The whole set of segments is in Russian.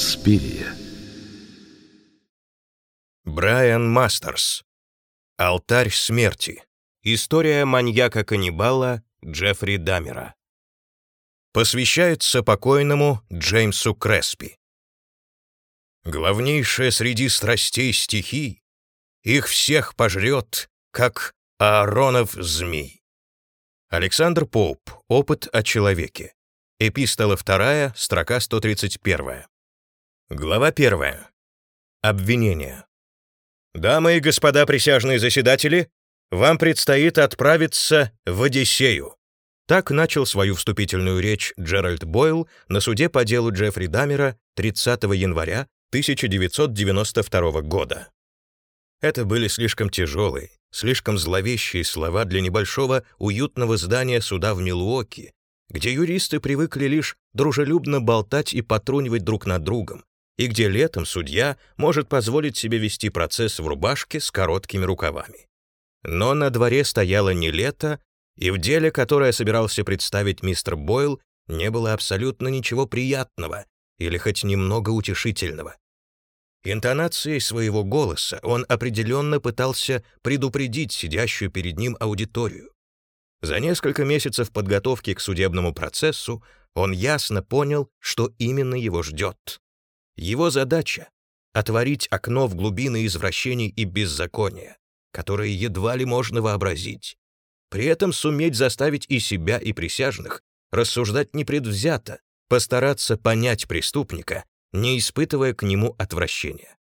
Инспирия. Брайан Мастерс. Алтарь смерти. История маньяка-каннибала Джеффри Дамера. Посвящается покойному Джеймсу Креспи. Главнейшая среди страстей стихий, их всех пожрет, как Ааронов змей. Александр Поуп. Опыт о человеке. Эпистола 2, строка 131. Глава 1. Обвинение. Дамы и господа присяжные заседатели, вам предстоит отправиться в Одиссею. Так начал свою вступительную речь Джеральд Бойл на суде по делу Джеффри Дамера 30 января 1992 года. Это были слишком тяжелые, слишком зловещие слова для небольшого уютного здания суда в Милуоки, где юристы привыкли лишь дружелюбно болтать и потрунивать друг над другом, и где летом судья может позволить себе вести процесс в рубашке с короткими рукавами. Но на дворе стояло не лето, и в деле, которое собирался представить мистер Бойл, не было абсолютно ничего приятного или хоть немного утешительного. Интонацией своего голоса он определенно пытался предупредить сидящую перед ним аудиторию. За несколько месяцев подготовки к судебному процессу он ясно понял, что именно его ждет. Его задача — отворить окно в глубины извращений и беззакония, которые едва ли можно вообразить. При этом суметь заставить и себя, и присяжных рассуждать непредвзято, постараться понять преступника, не испытывая к нему отвращения.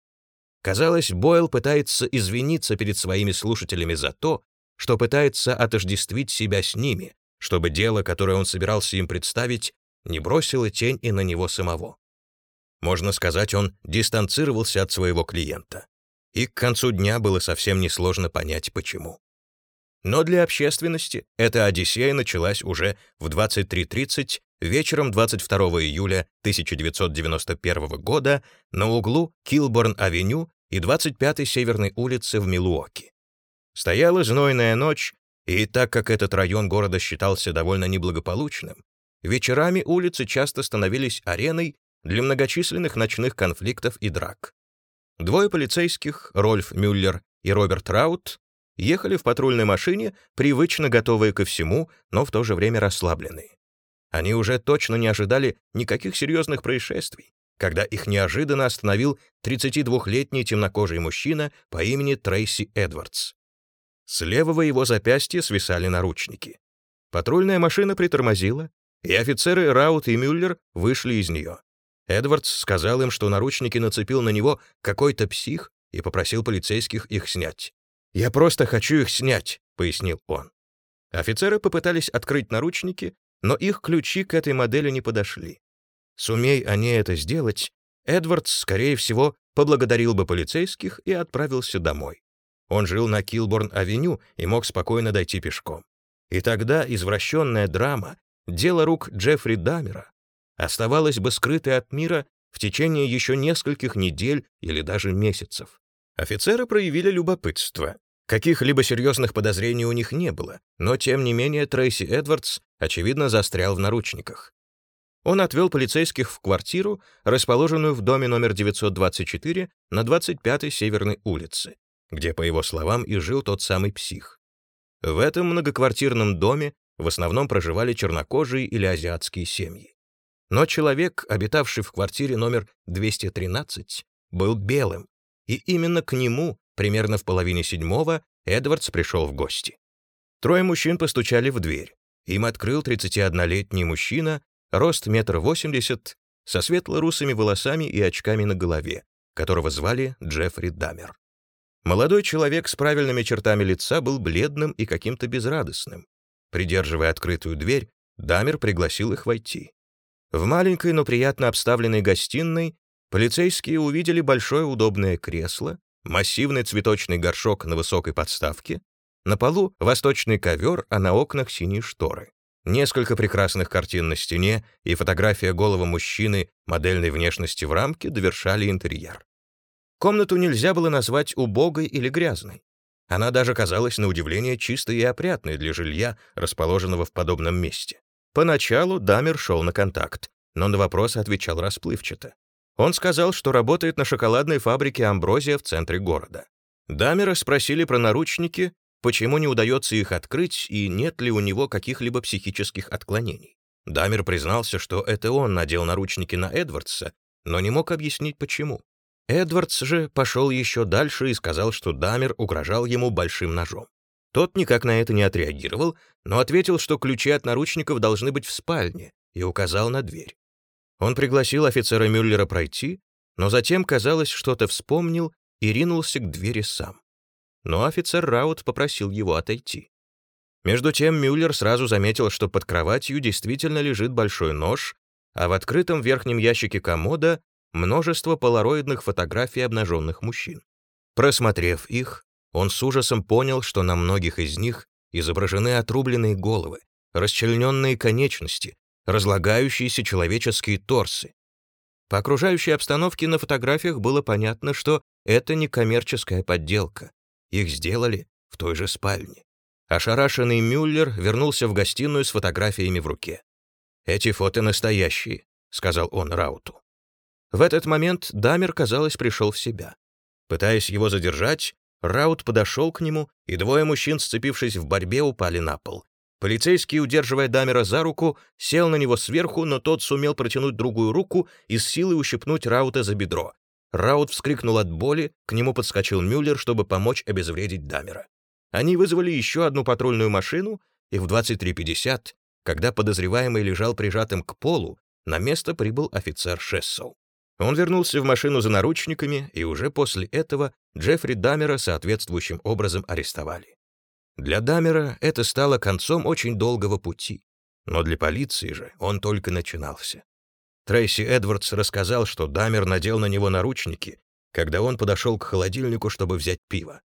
Казалось, Бойл пытается извиниться перед своими слушателями за то, что пытается отождествить себя с ними, чтобы дело, которое он собирался им представить, не бросило тень и на него самого. Можно сказать, он дистанцировался от своего клиента. И к концу дня было совсем несложно понять, почему. Но для общественности эта Одиссея началась уже в 23.30 вечером 22 июля 1991 года на углу Килборн-авеню и 25-й Северной улицы в Милуоки. Стояла знойная ночь, и так как этот район города считался довольно неблагополучным, вечерами улицы часто становились ареной для многочисленных ночных конфликтов и драк. Двое полицейских, Рольф Мюллер и Роберт Раут, ехали в патрульной машине, привычно готовые ко всему, но в то же время расслабленные. Они уже точно не ожидали никаких серьезных происшествий, когда их неожиданно остановил 32-летний темнокожий мужчина по имени Трейси Эдвардс. С левого его запястья свисали наручники. Патрульная машина притормозила, и офицеры Раут и Мюллер вышли из нее. Эдвардс сказал им, что наручники нацепил на него какой-то псих и попросил полицейских их снять. «Я просто хочу их снять», — пояснил он. Офицеры попытались открыть наручники, но их ключи к этой модели не подошли. Сумей они это сделать, Эдвардс, скорее всего, поблагодарил бы полицейских и отправился домой. Он жил на Килборн-авеню и мог спокойно дойти пешком. И тогда извращенная драма, дело рук Джеффри Дамера, оставалась бы скрытой от мира в течение еще нескольких недель или даже месяцев. Офицеры проявили любопытство. Каких-либо серьезных подозрений у них не было, но тем не менее Трейси Эдвардс, очевидно, застрял в наручниках. Он отвел полицейских в квартиру, расположенную в доме номер 924 на 25-й Северной улице, где, по его словам, и жил тот самый псих. В этом многоквартирном доме в основном проживали чернокожие или азиатские семьи. Но человек, обитавший в квартире номер 213, был белым, и именно к нему, примерно в половине седьмого, Эдвардс пришел в гости. Трое мужчин постучали в дверь. Им открыл 31-летний мужчина, рост метр восемьдесят, со светло-русыми волосами и очками на голове, которого звали Джеффри Дамер. Молодой человек с правильными чертами лица был бледным и каким-то безрадостным. Придерживая открытую дверь, Дамер пригласил их войти. В маленькой, но приятно обставленной гостиной полицейские увидели большое удобное кресло, массивный цветочный горшок на высокой подставке, на полу восточный ковер, а на окнах синие шторы. Несколько прекрасных картин на стене и фотография голого мужчины модельной внешности в рамке довершали интерьер. Комнату нельзя было назвать убогой или грязной. Она даже казалась на удивление чистой и опрятной для жилья, расположенного в подобном месте. Поначалу Дамер шел на контакт, но на вопросы отвечал расплывчато. Он сказал, что работает на шоколадной фабрике «Амброзия» в центре города. Дамера спросили про наручники, почему не удается их открыть и нет ли у него каких-либо психических отклонений. Дамер признался, что это он надел наручники на Эдвардса, но не мог объяснить, почему. Эдвардс же пошел еще дальше и сказал, что Дамер угрожал ему большим ножом. Тот никак на это не отреагировал, но ответил, что ключи от наручников должны быть в спальне, и указал на дверь. Он пригласил офицера Мюллера пройти, но затем, казалось, что-то вспомнил и ринулся к двери сам. Но офицер Раут попросил его отойти. Между тем Мюллер сразу заметил, что под кроватью действительно лежит большой нож, а в открытом верхнем ящике комода множество полароидных фотографий обнаженных мужчин. Просмотрев их, он с ужасом понял, что на многих из них изображены отрубленные головы, расчлененные конечности, разлагающиеся человеческие торсы. По окружающей обстановке на фотографиях было понятно, что это не коммерческая подделка. Их сделали в той же спальне. Ошарашенный Мюллер вернулся в гостиную с фотографиями в руке. «Эти фото настоящие», — сказал он Рауту. В этот момент Дамер, казалось, пришел в себя. Пытаясь его задержать, Раут подошел к нему, и двое мужчин, сцепившись в борьбе, упали на пол. Полицейский, удерживая Дамера за руку, сел на него сверху, но тот сумел протянуть другую руку и с силой ущипнуть Раута за бедро. Раут вскрикнул от боли, к нему подскочил Мюллер, чтобы помочь обезвредить Дамера. Они вызвали еще одну патрульную машину, и в 23.50, когда подозреваемый лежал прижатым к полу, на место прибыл офицер Шессел. Он вернулся в машину за наручниками, и уже после этого Джеффри Дамера соответствующим образом арестовали. Для Дамера это стало концом очень долгого пути, но для полиции же он только начинался. Трейси Эдвардс рассказал, что Дамер надел на него наручники, когда он подошел к холодильнику, чтобы взять пиво.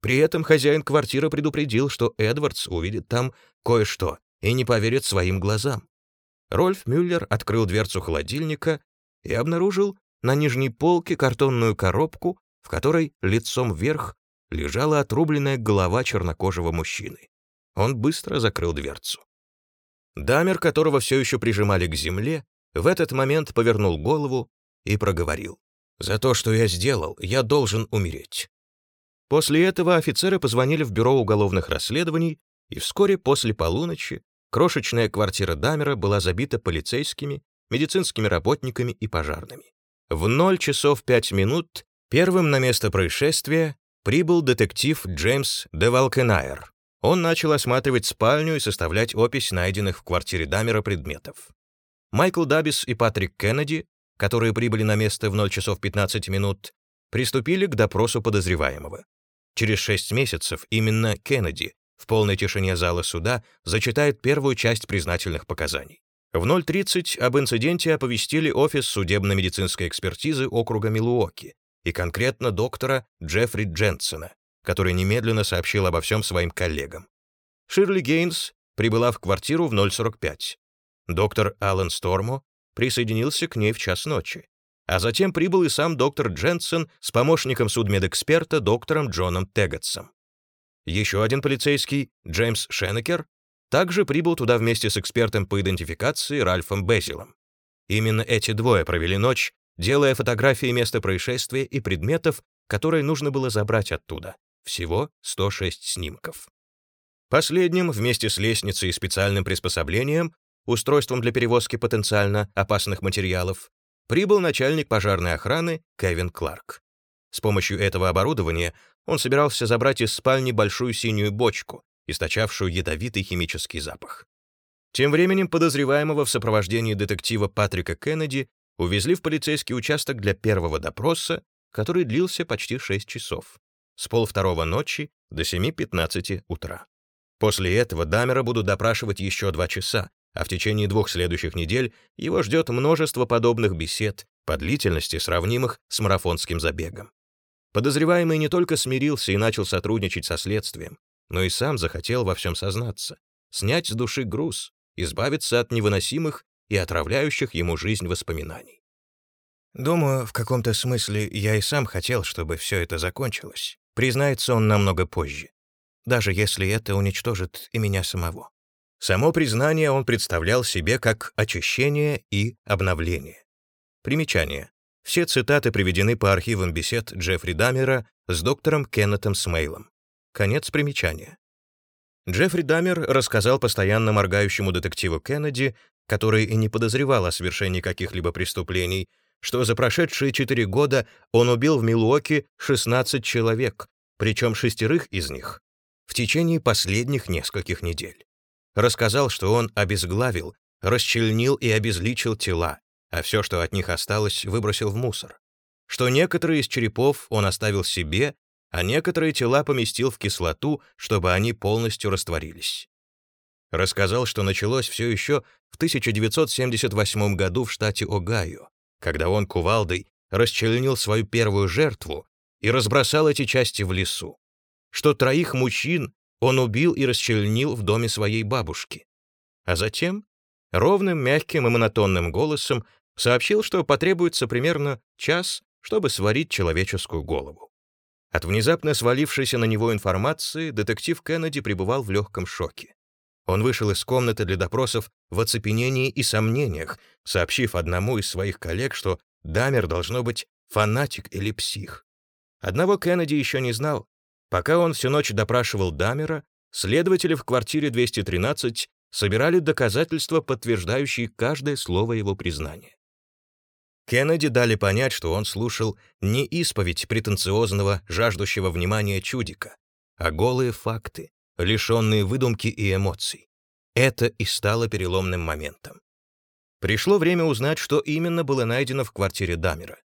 При этом хозяин квартиры предупредил, что Эдвардс увидит там кое-что и не поверит своим глазам. Рольф Мюллер открыл дверцу холодильника и обнаружил на нижней полке картонную коробку, в которой лицом вверх лежала отрубленная голова чернокожего мужчины. Он быстро закрыл дверцу. Дамер, которого все еще прижимали к земле, в этот момент повернул голову и проговорил. «За то, что я сделал, я должен умереть». После этого офицеры позвонили в бюро уголовных расследований, и вскоре после полуночи крошечная квартира Дамера была забита полицейскими, медицинскими работниками и пожарными. В 0 часов 5 минут первым на место происшествия прибыл детектив Джеймс де Валкенайр. Он начал осматривать спальню и составлять опись найденных в квартире Дамера предметов. Майкл Дабис и Патрик Кеннеди, которые прибыли на место в 0 часов 15 минут, приступили к допросу подозреваемого. Через 6 месяцев именно Кеннеди в полной тишине зала суда зачитает первую часть признательных показаний. В 0.30 об инциденте оповестили офис судебно-медицинской экспертизы округа Милуоки, и конкретно доктора Джеффри Дженсена, который немедленно сообщил обо всем своим коллегам. Ширли Гейнс прибыла в квартиру в 045. Доктор Аллен Стормо присоединился к ней в час ночи. А затем прибыл и сам доктор Дженсен с помощником судмедэксперта доктором Джоном Тегатсом. Еще один полицейский, Джеймс Шенекер, также прибыл туда вместе с экспертом по идентификации Ральфом Безилом. Именно эти двое провели ночь делая фотографии места происшествия и предметов, которые нужно было забрать оттуда. Всего 106 снимков. Последним, вместе с лестницей и специальным приспособлением, устройством для перевозки потенциально опасных материалов, прибыл начальник пожарной охраны Кевин Кларк. С помощью этого оборудования он собирался забрать из спальни большую синюю бочку, источавшую ядовитый химический запах. Тем временем подозреваемого в сопровождении детектива Патрика Кеннеди увезли в полицейский участок для первого допроса, который длился почти 6 часов, с полвторого ночи до 7.15 утра. После этого Дамера будут допрашивать еще два часа, а в течение двух следующих недель его ждет множество подобных бесед по длительности, сравнимых с марафонским забегом. Подозреваемый не только смирился и начал сотрудничать со следствием, но и сам захотел во всем сознаться, снять с души груз, избавиться от невыносимых и отравляющих ему жизнь воспоминаний. Думаю, в каком-то смысле я и сам хотел, чтобы все это закончилось. Признается он намного позже. Даже если это уничтожит и меня самого. Само признание он представлял себе как очищение и обновление. Примечание. Все цитаты приведены по архивам бесед Джеффри Даммера с доктором Кеннетом Смейлом. Конец примечания. Джеффри Даммер рассказал постоянно моргающему детективу Кеннеди, который и не подозревал о совершении каких-либо преступлений, что за прошедшие четыре года он убил в Милуоке 16 человек, причем шестерых из них в течение последних нескольких недель. Рассказал, что он обезглавил, расчленил и обезличил тела, а все, что от них осталось, выбросил в мусор. Что некоторые из черепов он оставил себе, а некоторые тела поместил в кислоту, чтобы они полностью растворились. Рассказал, что началось все еще в 1978 году в штате Огайо, когда он кувалдой расчленил свою первую жертву и разбросал эти части в лесу, что троих мужчин он убил и расчленил в доме своей бабушки. А затем ровным, мягким и монотонным голосом сообщил, что потребуется примерно час, чтобы сварить человеческую голову. От внезапно свалившейся на него информации детектив Кеннеди пребывал в легком шоке. Он вышел из комнаты для допросов в оцепенении и сомнениях, сообщив одному из своих коллег, что Дамер должно быть фанатик или псих. Одного Кеннеди еще не знал. Пока он всю ночь допрашивал Дамера, следователи в квартире 213 собирали доказательства, подтверждающие каждое слово его признания. Кеннеди дали понять, что он слушал не исповедь претенциозного, жаждущего внимания чудика, а голые факты, лишенные выдумки и эмоций. Это и стало переломным моментом. Пришло время узнать, что именно было найдено в квартире Дамера.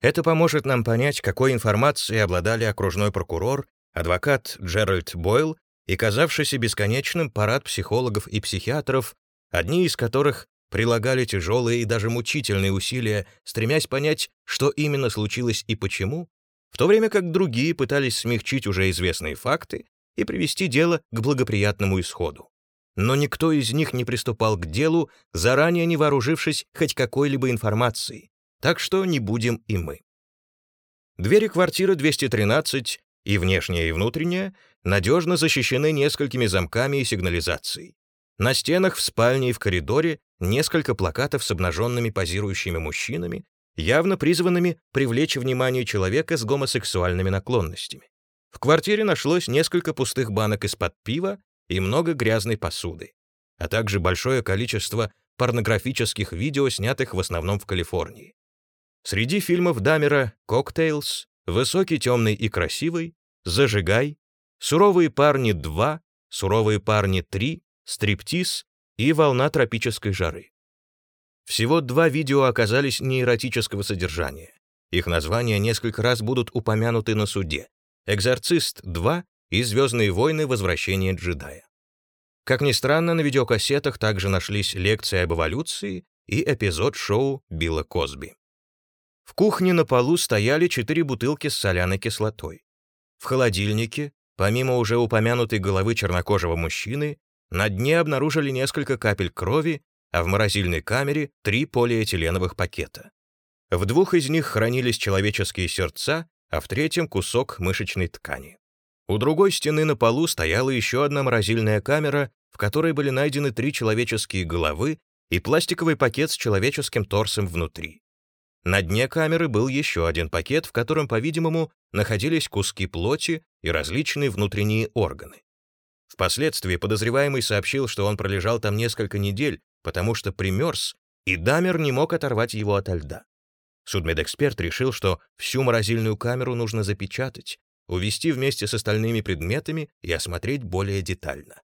Это поможет нам понять, какой информацией обладали окружной прокурор, адвокат Джеральд Бойл и казавшийся бесконечным парад психологов и психиатров, одни из которых прилагали тяжелые и даже мучительные усилия, стремясь понять, что именно случилось и почему, в то время как другие пытались смягчить уже известные факты и привести дело к благоприятному исходу. Но никто из них не приступал к делу, заранее не вооружившись хоть какой-либо информацией, так что не будем и мы. Двери квартиры 213, и внешняя, и внутренняя, надежно защищены несколькими замками и сигнализацией. На стенах в спальне и в коридоре несколько плакатов с обнаженными позирующими мужчинами, явно призванными привлечь внимание человека с гомосексуальными наклонностями. В квартире нашлось несколько пустых банок из-под пива и много грязной посуды, а также большое количество порнографических видео, снятых в основном в Калифорнии. Среди фильмов Дамера «Cocktales», «Высокий, темный и красивый», «Зажигай», «Суровые парни 2», «Суровые парни 3», стриптиз и волна тропической жары. Всего два видео оказались неэротического содержания. Их названия несколько раз будут упомянуты на суде. «Экзорцист 2» и «Звездные войны. Возвращение джедая». Как ни странно, на видеокассетах также нашлись лекции об эволюции и эпизод шоу Билла Косби. В кухне на полу стояли четыре бутылки с соляной кислотой. В холодильнике, помимо уже упомянутой головы чернокожего мужчины, на дне обнаружили несколько капель крови, а в морозильной камере три полиэтиленовых пакета. В двух из них хранились человеческие сердца, а в третьем — кусок мышечной ткани. У другой стены на полу стояла еще одна морозильная камера, в которой были найдены три человеческие головы и пластиковый пакет с человеческим торсом внутри. На дне камеры был еще один пакет, в котором, по-видимому, находились куски плоти и различные внутренние органы. Впоследствии подозреваемый сообщил, что он пролежал там несколько недель, потому что примерз, и Дамер не мог оторвать его от льда. Судмедэксперт решил, что всю морозильную камеру нужно запечатать, увести вместе с остальными предметами и осмотреть более детально.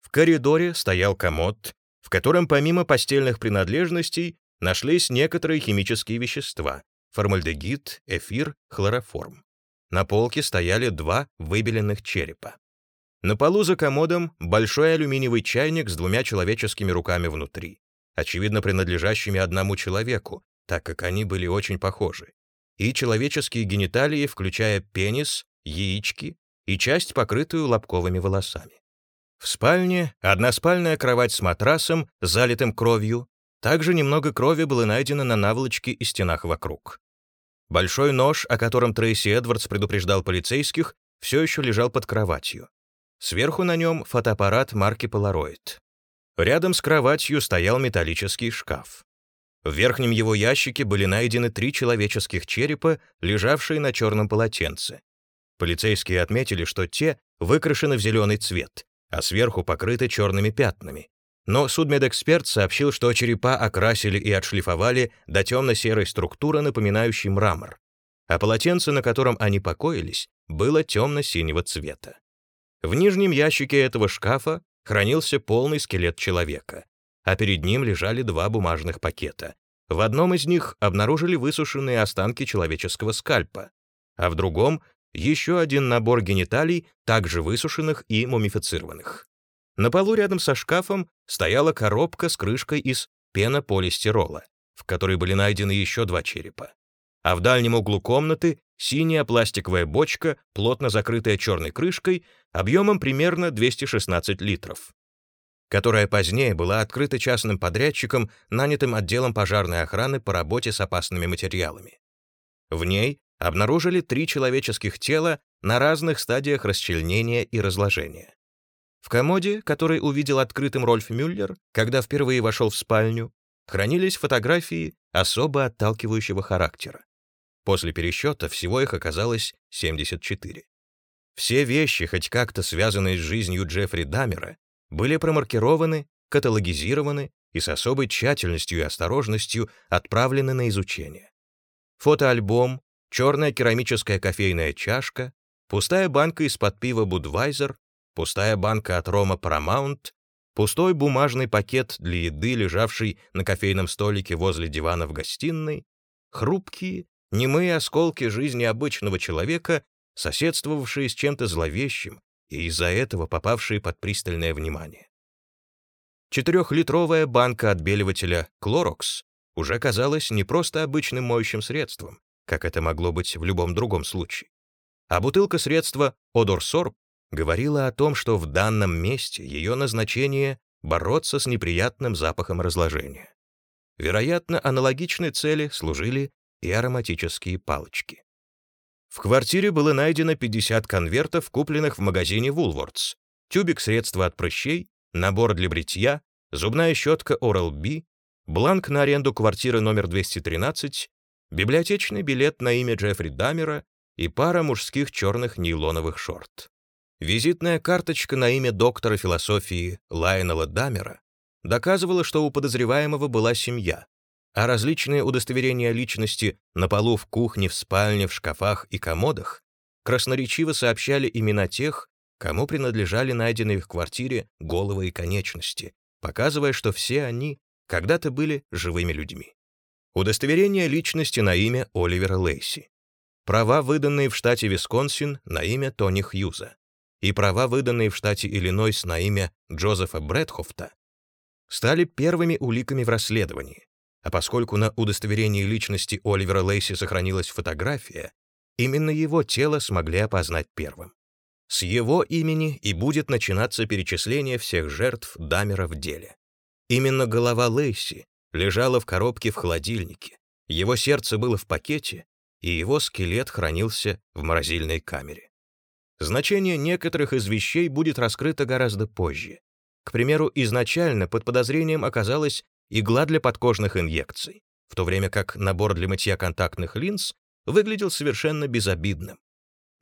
В коридоре стоял комод, в котором помимо постельных принадлежностей нашлись некоторые химические вещества — формальдегид, эфир, хлороформ. На полке стояли два выбеленных черепа. На полу за комодом большой алюминиевый чайник с двумя человеческими руками внутри, очевидно принадлежащими одному человеку, так как они были очень похожи, и человеческие гениталии, включая пенис, яички и часть, покрытую лобковыми волосами. В спальне односпальная кровать с матрасом, залитым кровью, также немного крови было найдено на наволочке и стенах вокруг. Большой нож, о котором Трейси Эдвардс предупреждал полицейских, все еще лежал под кроватью. Сверху на нем фотоаппарат марки Polaroid. Рядом с кроватью стоял металлический шкаф. В верхнем его ящике были найдены три человеческих черепа, лежавшие на черном полотенце. Полицейские отметили, что те выкрашены в зеленый цвет, а сверху покрыты черными пятнами. Но судмедэксперт сообщил, что черепа окрасили и отшлифовали до темно-серой структуры, напоминающей мрамор, а полотенце, на котором они покоились, было темно-синего цвета. В нижнем ящике этого шкафа хранился полный скелет человека, а перед ним лежали два бумажных пакета. В одном из них обнаружили высушенные останки человеческого скальпа, а в другом — еще один набор гениталий, также высушенных и мумифицированных. На полу рядом со шкафом стояла коробка с крышкой из пенополистирола, в которой были найдены еще два черепа. А в дальнем углу комнаты синяя пластиковая бочка, плотно закрытая черной крышкой, объемом примерно 216 литров которая позднее была открыта частным подрядчиком, нанятым отделом пожарной охраны по работе с опасными материалами. В ней обнаружили три человеческих тела на разных стадиях расчленения и разложения. В комоде, который увидел открытым Рольф Мюллер, когда впервые вошел в спальню, хранились фотографии особо отталкивающего характера. После пересчета всего их оказалось 74. Все вещи, хоть как-то связанные с жизнью Джеффри Дамера, были промаркированы, каталогизированы и с особой тщательностью и осторожностью отправлены на изучение. Фотоальбом, черная керамическая кофейная чашка, пустая банка из-под пива «Будвайзер», пустая банка от рома «Парамаунт», пустой бумажный пакет для еды, лежавший на кофейном столике возле дивана в гостиной, хрупкие, немые осколки жизни обычного человека, соседствовавшие с чем-то зловещим, и из-за этого попавшие под пристальное внимание. Четырехлитровая банка отбеливателя «Клорокс» уже казалась не просто обычным моющим средством, как это могло быть в любом другом случае, а бутылка средства «Одорсорб» говорила о том, что в данном месте ее назначение — бороться с неприятным запахом разложения. Вероятно, аналогичной цели служили и ароматические палочки. В квартире было найдено 50 конвертов, купленных в магазине Woolworths, тюбик средства от прыщей, набор для бритья, зубная щетка Oral-B, бланк на аренду квартиры номер 213, библиотечный билет на имя Джеффри Дамера и пара мужских черных нейлоновых шорт. Визитная карточка на имя доктора философии Лайнела Дамера доказывала, что у подозреваемого была семья, а различные удостоверения личности на полу в кухне, в спальне, в шкафах и комодах красноречиво сообщали имена тех, кому принадлежали найденные в квартире головы и конечности, показывая, что все они когда-то были живыми людьми. Удостоверение личности на имя Оливера Лейси. Права, выданные в штате Висконсин на имя Тони Хьюза. И права, выданные в штате Иллинойс на имя Джозефа Брэдхофта, стали первыми уликами в расследовании, а поскольку на удостоверении личности Оливера Лейси сохранилась фотография, именно его тело смогли опознать первым. С его имени и будет начинаться перечисление всех жертв Дамера в деле. Именно голова Лейси лежала в коробке в холодильнике, его сердце было в пакете, и его скелет хранился в морозильной камере. Значение некоторых из вещей будет раскрыто гораздо позже. К примеру, изначально под подозрением оказалась игла для подкожных инъекций, в то время как набор для мытья контактных линз выглядел совершенно безобидным.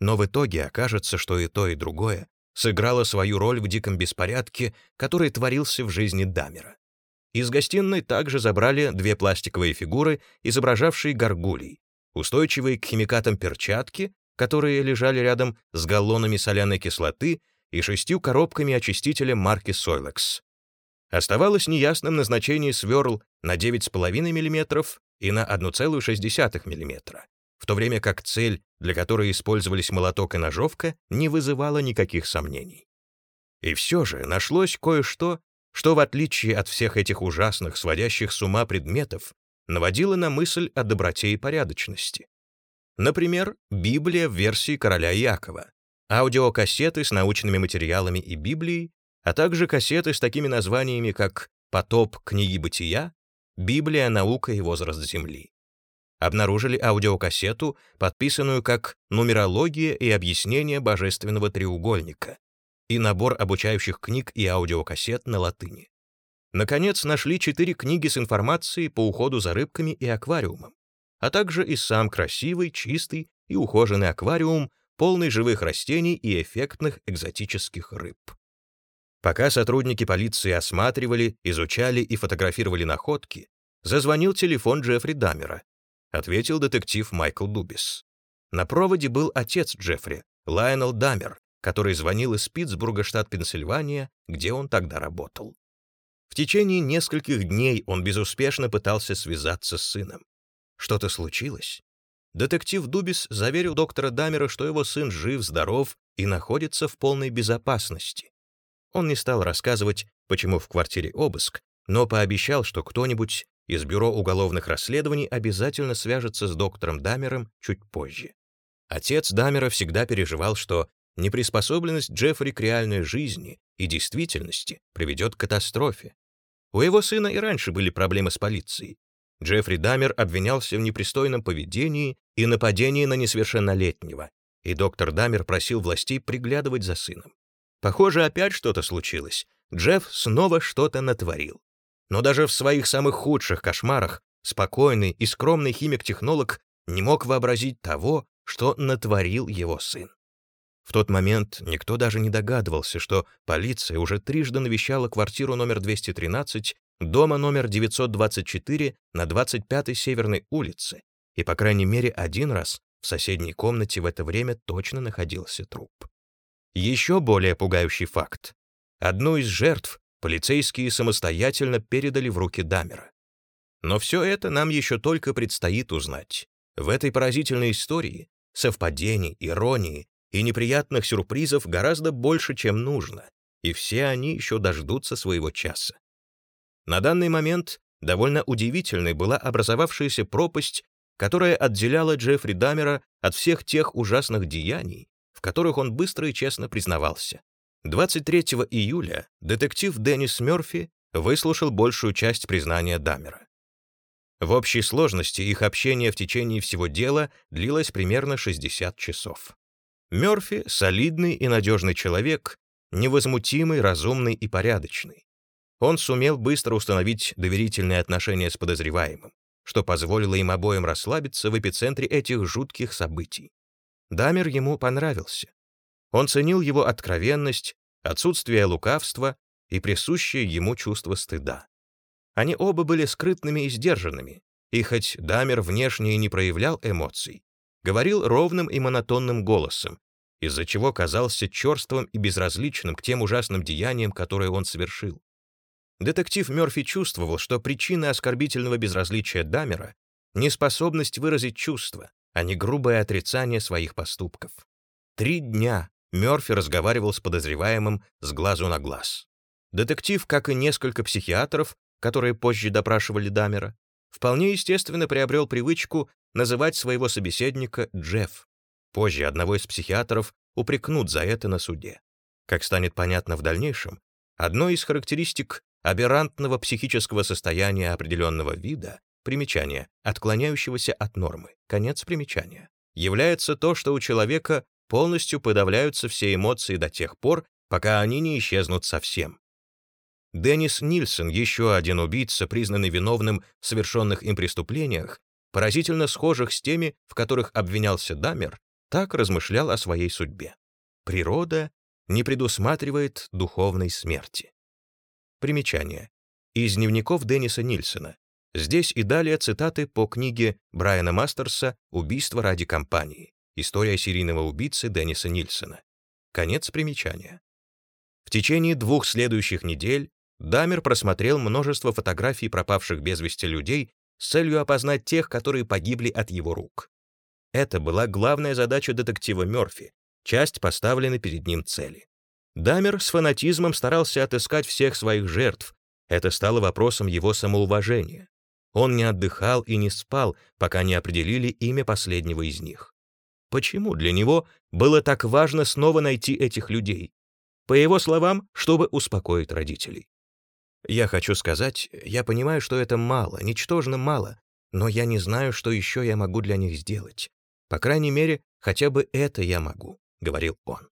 Но в итоге окажется, что и то, и другое сыграло свою роль в диком беспорядке, который творился в жизни Дамера. Из гостиной также забрали две пластиковые фигуры, изображавшие горгулей, устойчивые к химикатам перчатки, которые лежали рядом с галлонами соляной кислоты и шестью коробками очистителя марки Soilex. Оставалось неясным назначение сверл на 9,5 мм и на 1,6 мм, в то время как цель, для которой использовались молоток и ножовка, не вызывала никаких сомнений. И все же нашлось кое-что, что, в отличие от всех этих ужасных, сводящих с ума предметов, наводило на мысль о доброте и порядочности. Например, Библия в версии короля Якова, аудиокассеты с научными материалами и Библией, а также кассеты с такими названиями, как «Потоп книги бытия», «Библия, наука и возраст Земли». Обнаружили аудиокассету, подписанную как «Нумерология и объяснение божественного треугольника» и набор обучающих книг и аудиокассет на латыни. Наконец, нашли четыре книги с информацией по уходу за рыбками и аквариумом, а также и сам красивый, чистый и ухоженный аквариум, полный живых растений и эффектных экзотических рыб. Пока сотрудники полиции осматривали, изучали и фотографировали находки, зазвонил телефон Джеффри Дамера. Ответил детектив Майкл Дубис. На проводе был отец Джеффри, Лайонел Дамер, который звонил из Питтсбурга, штат Пенсильвания, где он тогда работал. В течение нескольких дней он безуспешно пытался связаться с сыном. Что-то случилось? Детектив Дубис заверил доктора Дамера, что его сын жив, здоров и находится в полной безопасности. Он не стал рассказывать, почему в квартире обыск, но пообещал, что кто-нибудь из Бюро уголовных расследований обязательно свяжется с доктором Дамером чуть позже. Отец Дамера всегда переживал, что неприспособленность Джеффри к реальной жизни и действительности приведет к катастрофе. У его сына и раньше были проблемы с полицией. Джеффри Дамер обвинялся в непристойном поведении и нападении на несовершеннолетнего, и доктор Дамер просил властей приглядывать за сыном. Похоже, опять что-то случилось. Джефф снова что-то натворил. Но даже в своих самых худших кошмарах спокойный и скромный химик-технолог не мог вообразить того, что натворил его сын. В тот момент никто даже не догадывался, что полиция уже трижды навещала квартиру номер 213, дома номер 924 на 25-й Северной улице, и, по крайней мере, один раз в соседней комнате в это время точно находился труп. Еще более пугающий факт. Одну из жертв полицейские самостоятельно передали в руки Дамера. Но все это нам еще только предстоит узнать. В этой поразительной истории совпадений, иронии и неприятных сюрпризов гораздо больше, чем нужно, и все они еще дождутся своего часа. На данный момент довольно удивительной была образовавшаяся пропасть, которая отделяла Джеффри Дамера от всех тех ужасных деяний, в которых он быстро и честно признавался. 23 июля детектив Деннис Мёрфи выслушал большую часть признания Дамера. В общей сложности их общение в течение всего дела длилось примерно 60 часов. Мёрфи — солидный и надежный человек, невозмутимый, разумный и порядочный. Он сумел быстро установить доверительные отношения с подозреваемым, что позволило им обоим расслабиться в эпицентре этих жутких событий. Дамер ему понравился. Он ценил его откровенность, отсутствие лукавства и присущее ему чувство стыда. Они оба были скрытными и сдержанными, и хоть Дамер внешне и не проявлял эмоций, говорил ровным и монотонным голосом, из-за чего казался черствым и безразличным к тем ужасным деяниям, которые он совершил. Детектив Мёрфи чувствовал, что причина оскорбительного безразличия Дамера — неспособность выразить чувства, а не грубое отрицание своих поступков. Три дня Мёрфи разговаривал с подозреваемым с глазу на глаз. Детектив, как и несколько психиатров, которые позже допрашивали Дамера, вполне естественно приобрел привычку называть своего собеседника Джефф. Позже одного из психиатров упрекнут за это на суде. Как станет понятно в дальнейшем, одной из характеристик аберрантного психического состояния определенного вида, примечание, отклоняющегося от нормы, конец примечания, является то, что у человека полностью подавляются все эмоции до тех пор, пока они не исчезнут совсем. Деннис Нильсон, еще один убийца, признанный виновным в совершенных им преступлениях, поразительно схожих с теми, в которых обвинялся Дамер, так размышлял о своей судьбе. Природа не предусматривает духовной смерти. Примечание. Из дневников Денниса Нильсона. Здесь и далее цитаты по книге Брайана Мастерса «Убийство ради компании. История серийного убийцы Денниса Нильсона». Конец примечания. В течение двух следующих недель Дамер просмотрел множество фотографий пропавших без вести людей с целью опознать тех, которые погибли от его рук. Это была главная задача детектива Мёрфи, часть поставленной перед ним цели. Дамер с фанатизмом старался отыскать всех своих жертв. Это стало вопросом его самоуважения. Он не отдыхал и не спал, пока не определили имя последнего из них. Почему для него было так важно снова найти этих людей? По его словам, чтобы успокоить родителей. Я хочу сказать, я понимаю, что это мало, ничтожно мало, но я не знаю, что еще я могу для них сделать. По крайней мере, хотя бы это я могу», — говорил он.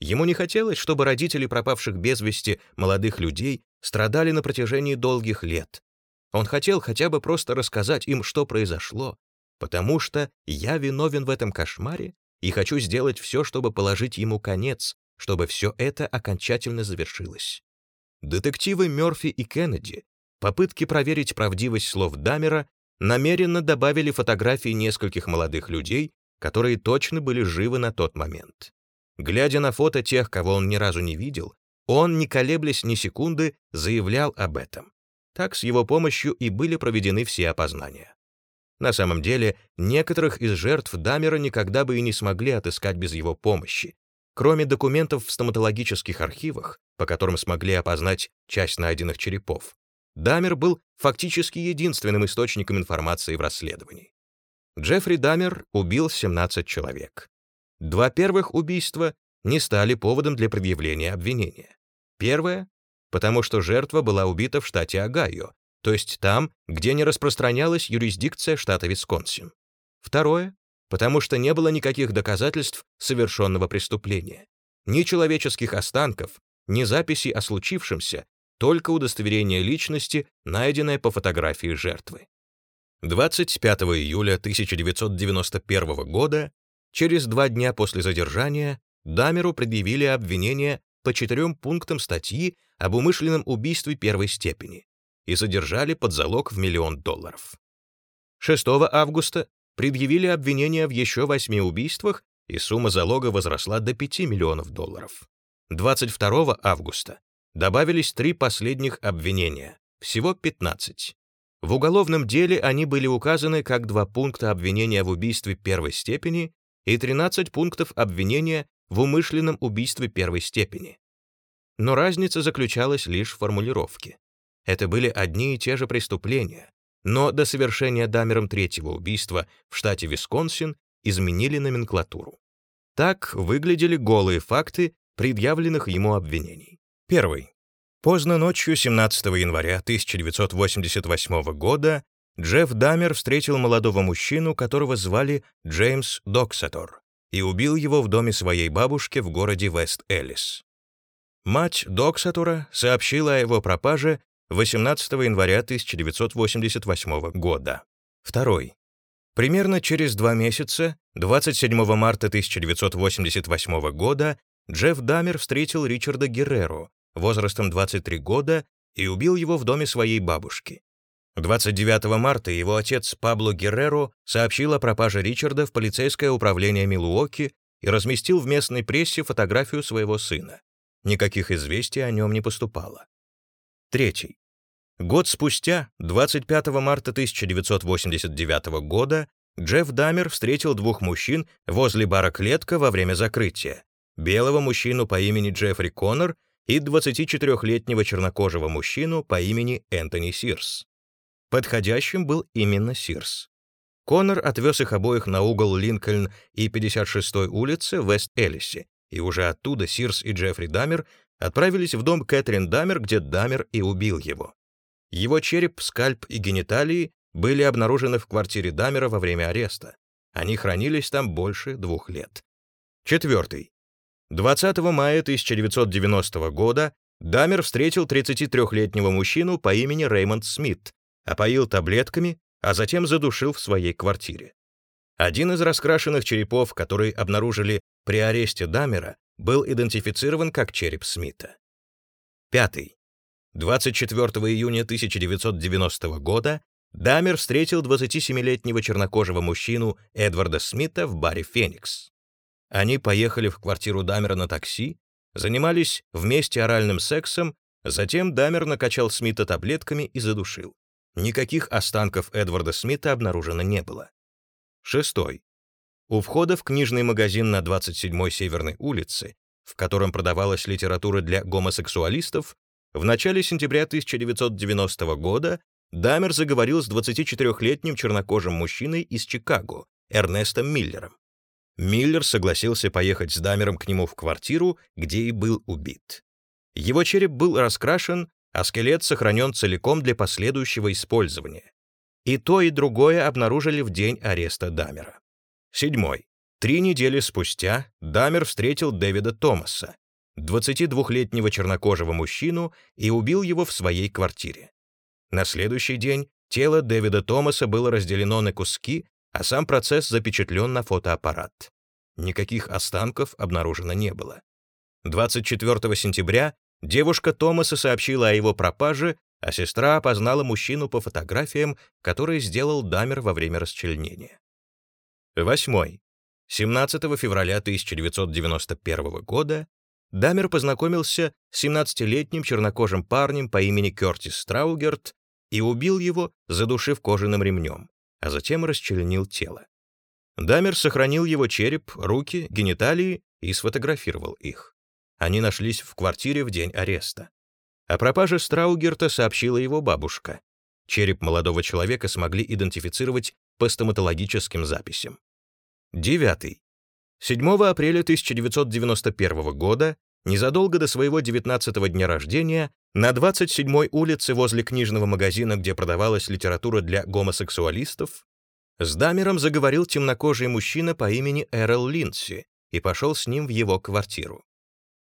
Ему не хотелось, чтобы родители пропавших без вести молодых людей страдали на протяжении долгих лет. Он хотел хотя бы просто рассказать им, что произошло, потому что я виновен в этом кошмаре и хочу сделать все, чтобы положить ему конец, чтобы все это окончательно завершилось. Детективы Мёрфи и Кеннеди, попытки проверить правдивость слов Дамера, намеренно добавили фотографии нескольких молодых людей, которые точно были живы на тот момент. Глядя на фото тех, кого он ни разу не видел, он, не колеблясь ни секунды, заявлял об этом. Так с его помощью и были проведены все опознания. На самом деле, некоторых из жертв Дамера никогда бы и не смогли отыскать без его помощи. Кроме документов в стоматологических архивах, по которым смогли опознать часть найденных черепов, Дамер был фактически единственным источником информации в расследовании. Джеффри Дамер убил 17 человек. Два первых убийства не стали поводом для предъявления обвинения. Первое — потому что жертва была убита в штате Огайо, то есть там, где не распространялась юрисдикция штата Висконсин. Второе — потому что не было никаких доказательств совершенного преступления. Ни человеческих останков, ни записи о случившемся, только удостоверение личности, найденное по фотографии жертвы. 25 июля 1991 года, через два дня после задержания, Дамеру предъявили обвинение по четырем пунктам статьи об умышленном убийстве первой степени и задержали под залог в миллион долларов. 6 августа предъявили обвинение в еще восьми убийствах, и сумма залога возросла до 5 миллионов долларов. 22 августа добавились три последних обвинения, всего 15. В уголовном деле они были указаны как два пункта обвинения в убийстве первой степени и 13 пунктов обвинения в умышленном убийстве первой степени. Но разница заключалась лишь в формулировке. Это были одни и те же преступления, но до совершения Дамером третьего убийства в штате Висконсин изменили номенклатуру. Так выглядели голые факты предъявленных ему обвинений. Первый. Поздно ночью 17 января 1988 года Джефф Дамер встретил молодого мужчину, которого звали Джеймс Доксатор, и убил его в доме своей бабушки в городе Вест-Эллис. Мать Доксатора сообщила о его пропаже 18 января 1988 года. Второй. Примерно через два месяца, 27 марта 1988 года, Джефф Дамер встретил Ричарда Герреро, возрастом 23 года и убил его в доме своей бабушки. 29 марта его отец Пабло Герреро сообщил о пропаже Ричарда в полицейское управление Милуоки и разместил в местной прессе фотографию своего сына. Никаких известий о нем не поступало. Третий. Год спустя, 25 марта 1989 года, Джефф Дамер встретил двух мужчин возле бара «Клетка» во время закрытия. Белого мужчину по имени Джеффри Коннор и 24-летнего чернокожего мужчину по имени Энтони Сирс. Подходящим был именно Сирс. Коннор отвез их обоих на угол Линкольн и 56-й улицы в Вест-Эллисе, и уже оттуда Сирс и Джеффри Дамер отправились в дом Кэтрин Дамер, где Дамер и убил его. Его череп, скальп и гениталии были обнаружены в квартире Дамера во время ареста. Они хранились там больше двух лет. Четвертый. 20 мая 1990 года Дамер встретил 33-летнего мужчину по имени Реймонд Смит, опоил таблетками, а затем задушил в своей квартире. Один из раскрашенных черепов, которые обнаружили при аресте Дамера, был идентифицирован как череп Смита. Пятый. 24 июня 1990 года Дамер встретил 27-летнего чернокожего мужчину Эдварда Смита в баре «Феникс». Они поехали в квартиру Дамера на такси, занимались вместе оральным сексом, затем Дамер накачал Смита таблетками и задушил. Никаких останков Эдварда Смита обнаружено не было. Шестой. У входа в книжный магазин на 27-й Северной улице, в котором продавалась литература для гомосексуалистов, в начале сентября 1990 года Дамер заговорил с 24-летним чернокожим мужчиной из Чикаго, Эрнестом Миллером. Миллер согласился поехать с Дамером к нему в квартиру, где и был убит. Его череп был раскрашен, а скелет сохранен целиком для последующего использования. И то, и другое обнаружили в день ареста Дамера. Седьмой. Три недели спустя Дамер встретил Дэвида Томаса. 22-летнего чернокожего мужчину и убил его в своей квартире. На следующий день тело Дэвида Томаса было разделено на куски, а сам процесс запечатлен на фотоаппарат. Никаких останков обнаружено не было. 24 сентября девушка Томаса сообщила о его пропаже, а сестра опознала мужчину по фотографиям, которые сделал Дамер во время расчленения. Восьмой. 17 февраля 1991 года Дамер познакомился с 17-летним чернокожим парнем по имени Кертис Страугерт и убил его, задушив кожаным ремнем, а затем расчленил тело. Дамер сохранил его череп, руки, гениталии и сфотографировал их. Они нашлись в квартире в день ареста. О пропаже Страугерта сообщила его бабушка. Череп молодого человека смогли идентифицировать по стоматологическим записям. Девятый. 7 апреля 1991 года, незадолго до своего 19-го дня рождения, на 27-й улице возле книжного магазина, где продавалась литература для гомосексуалистов, с Дамером заговорил темнокожий мужчина по имени Эрл Линдси и пошел с ним в его квартиру.